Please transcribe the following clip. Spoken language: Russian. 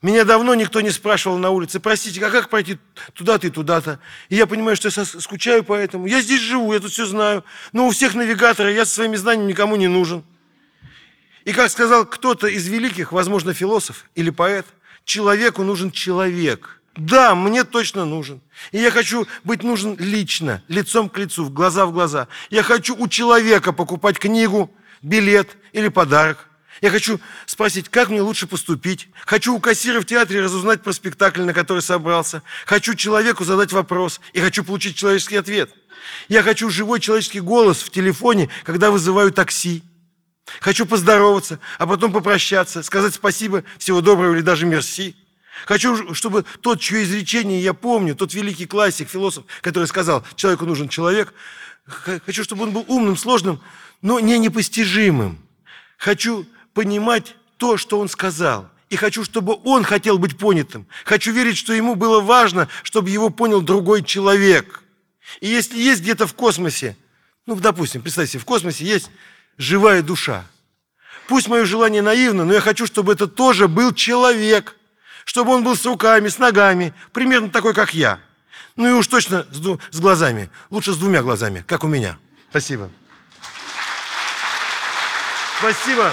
Меня давно никто не спрашивал на улице, простите, а как пройти туда-то и туда-то? И я понимаю, что я скучаю по этому. Я здесь живу, я тут все знаю. Но у всех навигаторы, я со своими знаниями никому не нужен. И как сказал кто-то из великих, возможно, философ или поэт, человеку нужен человек. Да, мне точно нужен. И я хочу быть нужен лично, лицом к лицу, глаза в глаза. Я хочу у человека покупать книгу, билет или подарок. Я хочу спросить, как мне лучше поступить. Хочу у кассира в театре разузнать про спектакль, на который собрался. Хочу человеку задать вопрос и хочу получить человеческий ответ. Я хочу живой человеческий голос в телефоне, когда вызываю такси. Хочу поздороваться, а потом попрощаться, сказать спасибо, всего доброго или даже мерси. Хочу, чтобы тот, чье изречение я помню, тот великий классик, философ, который сказал, человеку нужен человек, хочу, чтобы он был умным, сложным, но не непостижимым. Хочу понимать то, что он сказал. И хочу, чтобы он хотел быть понятым. Хочу верить, что ему было важно, чтобы его понял другой человек. И если есть где-то в космосе, ну, допустим, представьте себе, в космосе есть живая душа. Пусть мое желание наивно, но я хочу, чтобы это тоже был человек. Чтобы он был с руками, с ногами, примерно такой, как я. Ну и уж точно с, с глазами. Лучше с двумя глазами, как у меня. Спасибо. Спасибо.